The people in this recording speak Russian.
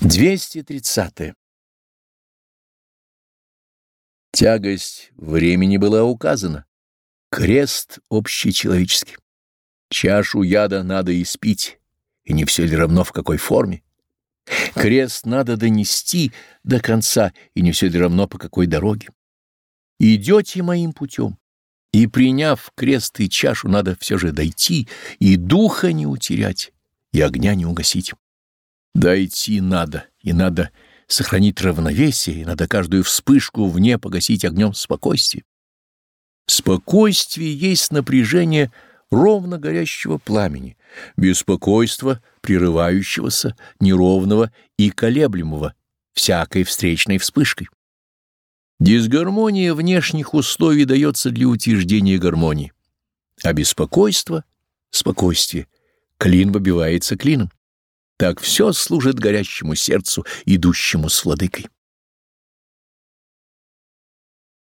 230. Тягость времени была указана. Крест общечеловеческий. Чашу яда надо испить, и не все ли равно в какой форме. Крест надо донести до конца, и не все ли равно по какой дороге. Идете моим путем, и, приняв крест и чашу, надо все же дойти, и духа не утерять, и огня не угасить. Дойти надо, и надо сохранить равновесие, и надо каждую вспышку вне погасить огнем спокойствия. Спокойствие есть напряжение ровно горящего пламени, беспокойство прерывающегося, неровного и колеблемого всякой встречной вспышкой. Дисгармония внешних условий дается для утверждения гармонии, а беспокойство — спокойствие, клин выбивается клином. Так все служит горящему сердцу, идущему с владыкой.